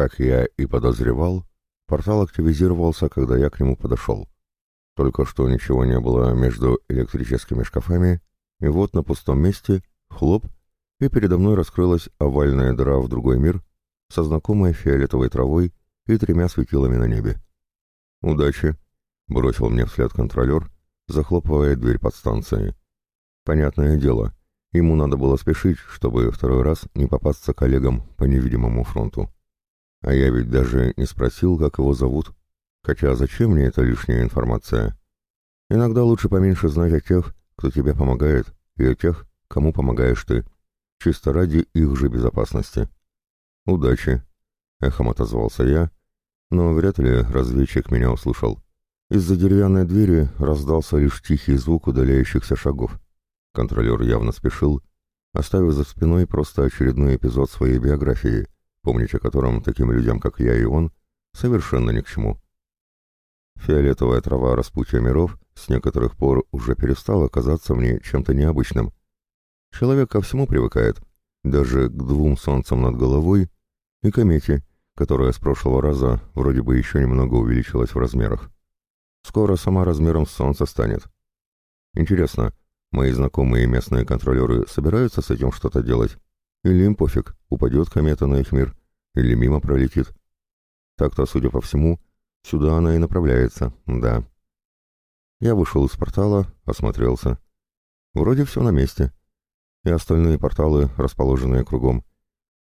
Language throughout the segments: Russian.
Как я и подозревал, портал активизировался, когда я к нему подошел. Только что ничего не было между электрическими шкафами, и вот на пустом месте, хлоп, и передо мной раскрылась овальная дыра в другой мир со знакомой фиолетовой травой и тремя светилами на небе. «Удачи!» — бросил мне вслед контролер, захлопывая дверь подстанции. «Понятное дело, ему надо было спешить, чтобы второй раз не попасться коллегам по невидимому фронту. А я ведь даже не спросил, как его зовут. Хотя зачем мне эта лишняя информация? Иногда лучше поменьше знать о тех, кто тебе помогает, и о тех, кому помогаешь ты, чисто ради их же безопасности. «Удачи!» — эхом отозвался я, но вряд ли разведчик меня услышал. Из-за деревянной двери раздался лишь тихий звук удаляющихся шагов. Контролер явно спешил, оставив за спиной просто очередной эпизод своей биографии, помнить о котором таким людям, как я и он, совершенно ни к чему. Фиолетовая трава распутья миров с некоторых пор уже перестала казаться мне чем-то необычным. Человек ко всему привыкает, даже к двум солнцам над головой и комете, которая с прошлого раза вроде бы еще немного увеличилась в размерах. Скоро сама размером с солнце станет. Интересно, мои знакомые местные контролеры собираются с этим что-то делать? Или им пофиг, упадет комета на их мир, или мимо пролетит? Так-то, судя по всему, сюда она и направляется, да. Я вышел из портала, осмотрелся. Вроде все на месте. И остальные порталы, расположенные кругом.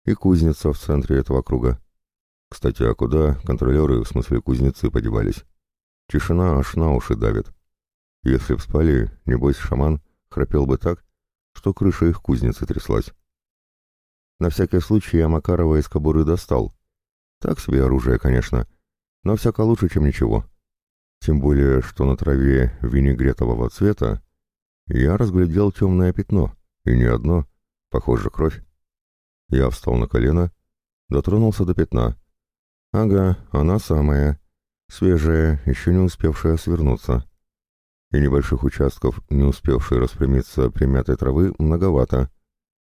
И кузница в центре этого круга. Кстати, а куда контролеры, в смысле кузнецы, подевались? Тишина аж на уши давит. Если б спали, небось шаман храпел бы так, что крыша их кузницы тряслась. На всякий случай я Макарова из кобуры достал. Так себе оружие, конечно, но всяко лучше, чем ничего. Тем более, что на траве винегретового цвета я разглядел темное пятно, и не одно, похоже, кровь. Я встал на колено, дотронулся до пятна. Ага, она самая, свежая, еще не успевшая свернуться. И небольших участков, не успевшей распрямиться примятой травы, многовато.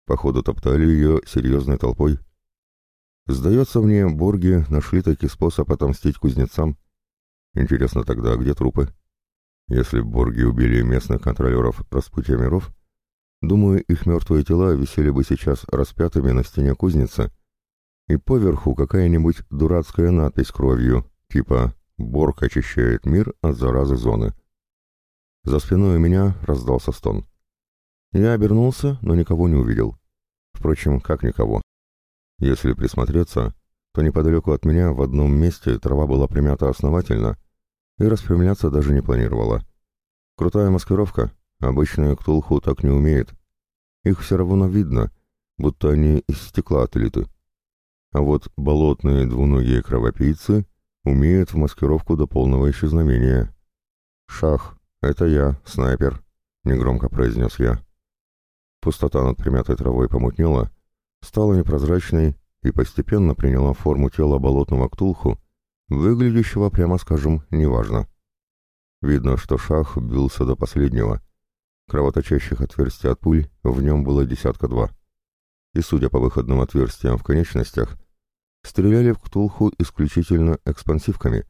Походу топтали ее серьезной толпой. Сдается мне, борги нашли таки способ отомстить кузнецам. Интересно тогда, где трупы? Если борги убили местных контролеров распутья миров, думаю, их мертвые тела висели бы сейчас распятыми на стене кузницы, и поверху какая-нибудь дурацкая надпись кровью, типа «Борг очищает мир от заразы зоны». За спиной у меня раздался стон. Я обернулся, но никого не увидел. Впрочем, как никого. Если присмотреться, то неподалеку от меня в одном месте трава была примята основательно и распрямляться даже не планировала. Крутая маскировка, обычная ктулху так не умеет. Их все равно видно, будто они из стекла отлиты. А вот болотные двуногие кровопийцы умеют в маскировку до полного исчезновения. «Шах, это я, снайпер», — негромко произнес я. Пустота над примятой травой помутнела, стала непрозрачной и постепенно приняла форму тела болотного ктулху, выглядящего, прямо скажем, неважно. Видно, что шах бился до последнего. Кровоточащих отверстий от пуль в нем было десятка-два. И, судя по выходным отверстиям в конечностях, стреляли в ктулху исключительно экспансивками,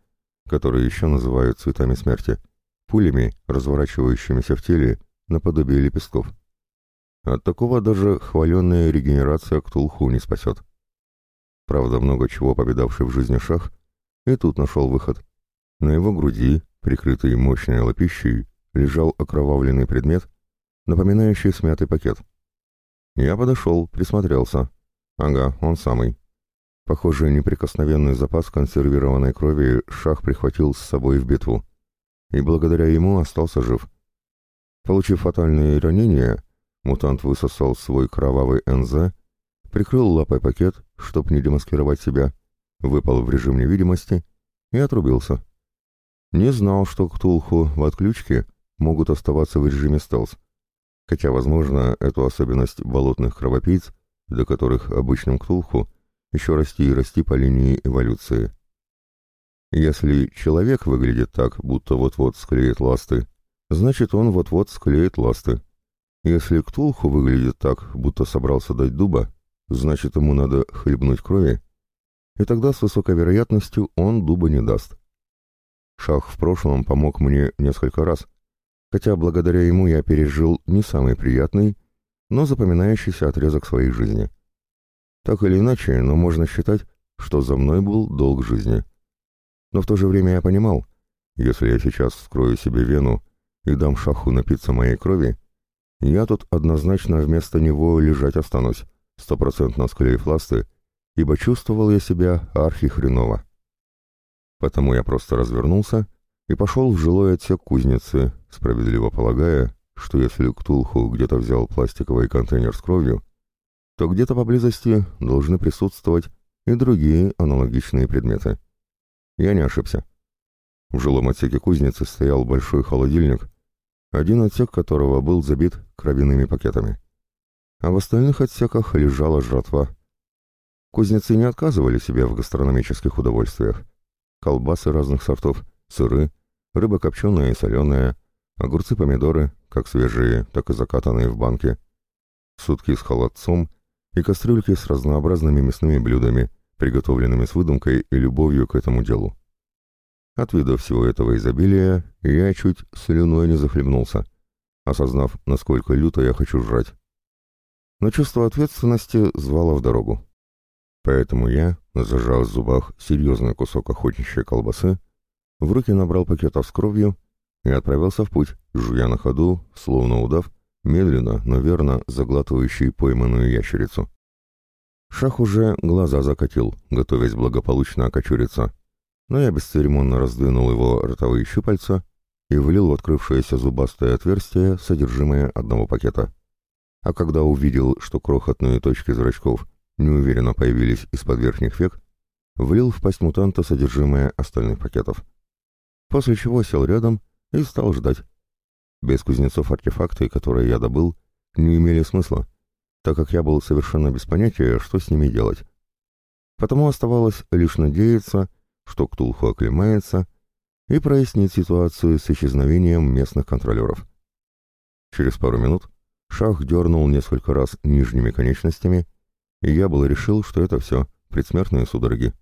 которые еще называют цветами смерти, пулями, разворачивающимися в теле наподобие лепестков. От такого даже хваленная регенерация Ктулху не спасет. Правда, много чего повидавший в жизни шах, и тут нашел выход. На его груди, прикрытый мощной лопищей, лежал окровавленный предмет, напоминающий смятый пакет. Я подошел, присмотрелся. Ага, он самый. Похоже, неприкосновенный запас консервированной крови Шах прихватил с собой в битву. И благодаря ему остался жив. Получив фатальные ранения, Мутант высосал свой кровавый НЗ, прикрыл лапой пакет, чтоб не демаскировать себя, выпал в режим невидимости и отрубился. Не знал, что Ктулху в отключке могут оставаться в режиме стелс, хотя, возможно, эту особенность болотных кровопийц, до которых обычным Ктулху еще расти и расти по линии эволюции. Если человек выглядит так, будто вот-вот склеит ласты, значит он вот-вот склеит ласты. Если Ктулху выглядит так, будто собрался дать дуба, значит ему надо хлебнуть крови. и тогда с высокой вероятностью он дуба не даст. Шах в прошлом помог мне несколько раз, хотя благодаря ему я пережил не самый приятный, но запоминающийся отрезок своей жизни. Так или иначе, но можно считать, что за мной был долг жизни. Но в то же время я понимал, если я сейчас вскрою себе вену и дам шаху напиться моей крови, я тут однозначно вместо него лежать останусь, стопроцентно склеив ласты, ибо чувствовал я себя архихреново. Потому я просто развернулся и пошел в жилой отсек кузницы, справедливо полагая, что если Ктулху где-то взял пластиковый контейнер с кровью, то где-то поблизости должны присутствовать и другие аналогичные предметы. Я не ошибся. В жилом отсеке кузницы стоял большой холодильник, один отсек которого был забит кровяными пакетами. А в остальных отсеках лежала жратва. Кузнецы не отказывали себе в гастрономических удовольствиях. Колбасы разных сортов, сыры, рыба копченая и соленая, огурцы, помидоры, как свежие, так и закатанные в банке, сутки с холодцом и кастрюльки с разнообразными мясными блюдами, приготовленными с выдумкой и любовью к этому делу. От вида всего этого изобилия я чуть слюной не захлебнулся, осознав, насколько люто я хочу жрать. Но чувство ответственности звало в дорогу. Поэтому я, зажав в зубах серьезный кусок охотничьей колбасы, в руки набрал пакетов с кровью и отправился в путь, жуя на ходу, словно удав, медленно, но верно заглатывающий пойманную ящерицу. Шах уже глаза закатил, готовясь благополучно окочуриться, но я бесцеремонно раздвинул его ротовые щупальца и влил в открывшееся зубастое отверстие содержимое одного пакета. А когда увидел, что крохотные точки зрачков неуверенно появились из-под верхних век, влил в пасть мутанта содержимое остальных пакетов. После чего сел рядом и стал ждать. Без кузнецов артефакты, которые я добыл, не имели смысла, так как я был совершенно без понятия, что с ними делать. Потому оставалось лишь надеяться, что Ктулху оклемается и прояснит ситуацию с исчезновением местных контролеров. Через пару минут Шах дернул несколько раз нижними конечностями, и я был решил, что это все, предсмертные судороги.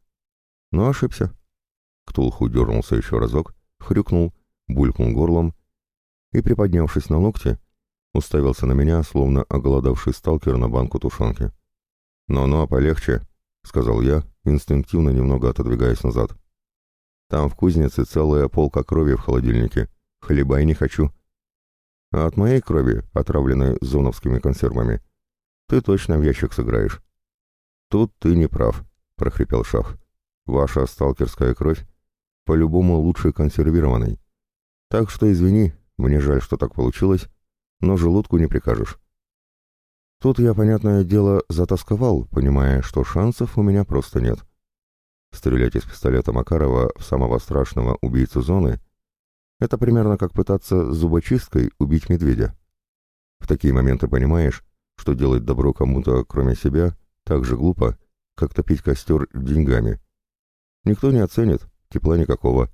Но ошибся. Ктулху дернулся еще разок, хрюкнул, булькнул горлом и, приподнявшись на локте, уставился на меня, словно оголодавший сталкер на банку тушенки. «Ну-ну, полегче», — сказал я, инстинктивно немного отодвигаясь назад. «Там в кузнице целая полка крови в холодильнике. Хлеба и не хочу. А от моей крови, отравленной зоновскими консервами, ты точно в ящик сыграешь». «Тут ты не прав», — прохрипел Шах. «Ваша сталкерская кровь по-любому лучше консервированной. Так что извини, мне жаль, что так получилось, но желудку не прикажешь». Тут я, понятное дело, затасковал, понимая, что шансов у меня просто нет. Стрелять из пистолета Макарова в самого страшного убийцу зоны — это примерно как пытаться зубочисткой убить медведя. В такие моменты понимаешь, что делать добро кому-то, кроме себя, так же глупо, как топить костер деньгами. Никто не оценит, тепла никакого.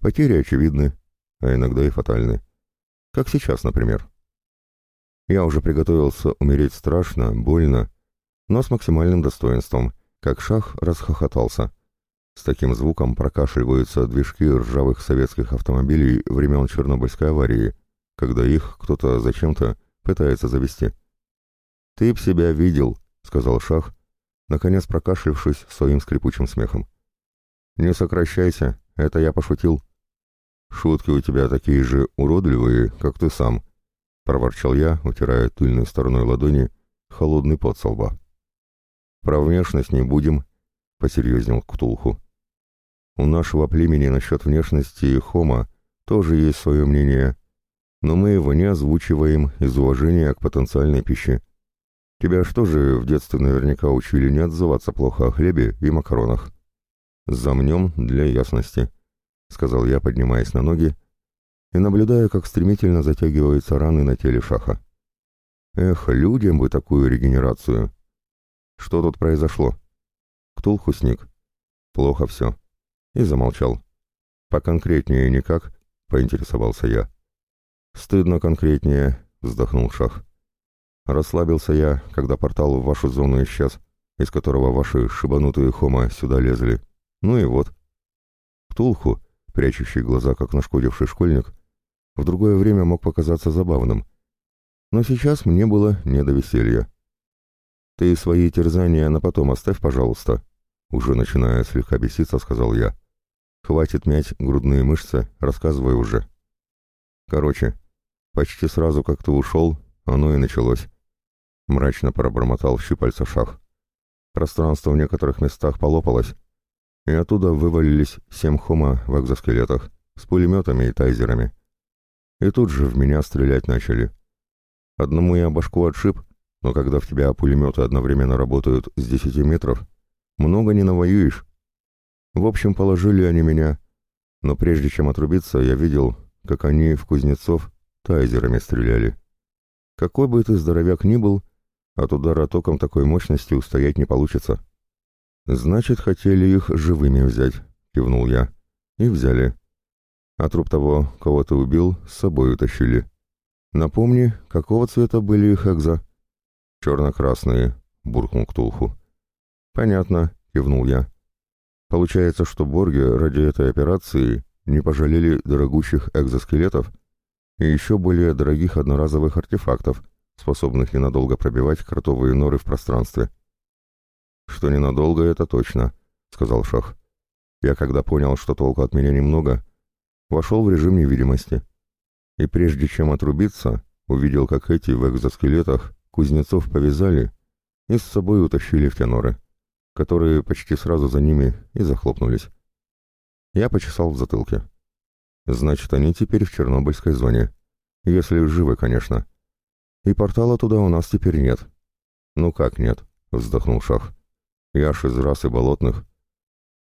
Потери очевидны, а иногда и фатальны. Как сейчас, например. Я уже приготовился умереть страшно, больно, но с максимальным достоинством, как шах расхохотался. С таким звуком прокашливаются движки ржавых советских автомобилей времен Чернобыльской аварии, когда их кто-то зачем-то пытается завести. «Ты б себя видел», — сказал Шах, наконец прокашлившись своим скрипучим смехом. «Не сокращайся, это я пошутил». «Шутки у тебя такие же уродливые, как ты сам», — проворчал я, утирая тыльной стороной ладони холодный пот со лба. «Про внешность не будем», — посерьезнел Ктулху. «У нашего племени насчет внешности Хома тоже есть свое мнение, но мы его не озвучиваем из уважения к потенциальной пище. Тебя что же в детстве наверняка учили не отзываться плохо о хлебе и макаронах?» «Замнем для ясности», — сказал я, поднимаясь на ноги и наблюдая, как стремительно затягиваются раны на теле шаха. Эх, людям бы такую регенерацию. Что тут произошло? Ктулху сник. Плохо все. И замолчал. Поконкретнее никак, поинтересовался я. Стыдно конкретнее, вздохнул шах. Расслабился я, когда портал в вашу зону исчез. из которого ваши шибанутые хома сюда лезли. Ну и вот. Ктулху, прячущий глаза, как нашкодивший школьник, в другое время мог показаться забавным. Но сейчас мне было не до веселья. «Ты свои терзания на потом оставь, пожалуйста», — уже начиная слегка беситься, сказал я. «Хватит мять грудные мышцы, рассказывай уже». Короче, почти сразу, как ты ушел, оно и началось. Мрачно пробормотал щупальца шах. Пространство в некоторых местах полопалось, и оттуда вывалились семь хома в экзоскелетах с пулеметами и тайзерами. И тут же в меня стрелять начали. Одному я башку отшиб, но когда в тебя пулеметы одновременно работают с десяти метров, много не навоюешь. В общем, положили они меня, но прежде чем отрубиться, я видел, как они в Кузнецов тайзерами стреляли. Какой бы ты здоровяк ни был, от удара током такой мощности устоять не получится. Значит, хотели их живыми взять, кивнул я. И взяли. А труп того, кого ты убил, с собой утащили. Напомни, какого цвета были их экза? Черно-красные, буркнул Ктулху. Понятно, кивнул я. Получается, что Борги ради этой операции не пожалели дорогущих экзоскелетов и еще более дорогих одноразовых артефактов, способных ненадолго пробивать кротовые норы в пространстве. «Что ненадолго, это точно», — сказал Шах. «Я, когда понял, что толку от меня немного, вошел в режим невидимости. И прежде чем отрубиться, увидел, как эти в экзоскелетах кузнецов повязали и с собой утащили в те которые почти сразу за ними и захлопнулись. Я почесал в затылке. Значит, они теперь в Чернобыльской зоне. Если живы, конечно. И портала туда у нас теперь нет. Ну как нет? Вздохнул Шах. Я ж из расы болотных.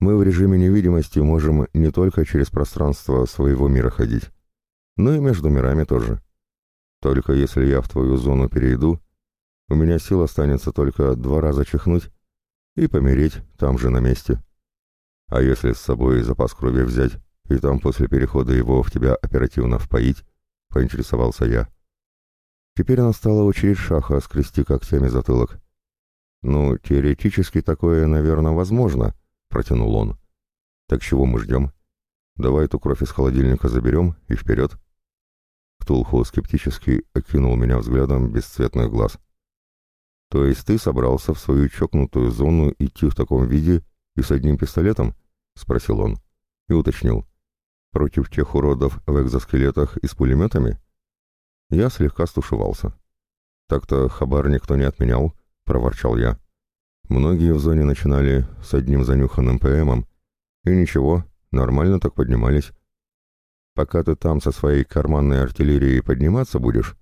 Мы в режиме невидимости можем не только через пространство своего мира ходить, но и между мирами тоже. Только если я в твою зону перейду, у меня сил останется только два раза чихнуть и помереть там же на месте. А если с собой запас крови взять, и там после перехода его в тебя оперативно впоить, поинтересовался я. Теперь настала очередь Шаха скрести когтями затылок. «Ну, теоретически такое, наверное, возможно», — протянул он. «Так чего мы ждем? Давай эту кровь из холодильника заберем и вперед». Ктулху скептически окинул меня взглядом бесцветных глаз. «То есть ты собрался в свою чокнутую зону идти в таком виде и с одним пистолетом?» — спросил он. И уточнил. «Против тех уродов в экзоскелетах и с пулеметами?» Я слегка стушевался. «Так-то хабар никто не отменял», — проворчал я. «Многие в зоне начинали с одним занюханным ПМом, и ничего, нормально так поднимались. Пока ты там со своей карманной артиллерией подниматься будешь,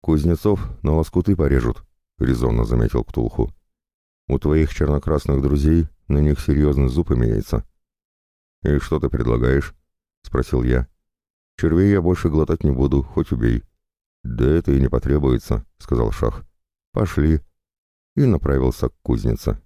Кузнецов на лоскуты порежут», — резонно заметил Ктулху. «У твоих чернокрасных друзей на них серьезный зуб имеется. «И что ты предлагаешь?» — спросил я. «Червей я больше глотать не буду, хоть убей». «Да это и не потребуется», — сказал Шах. «Пошли». И направился к кузнице.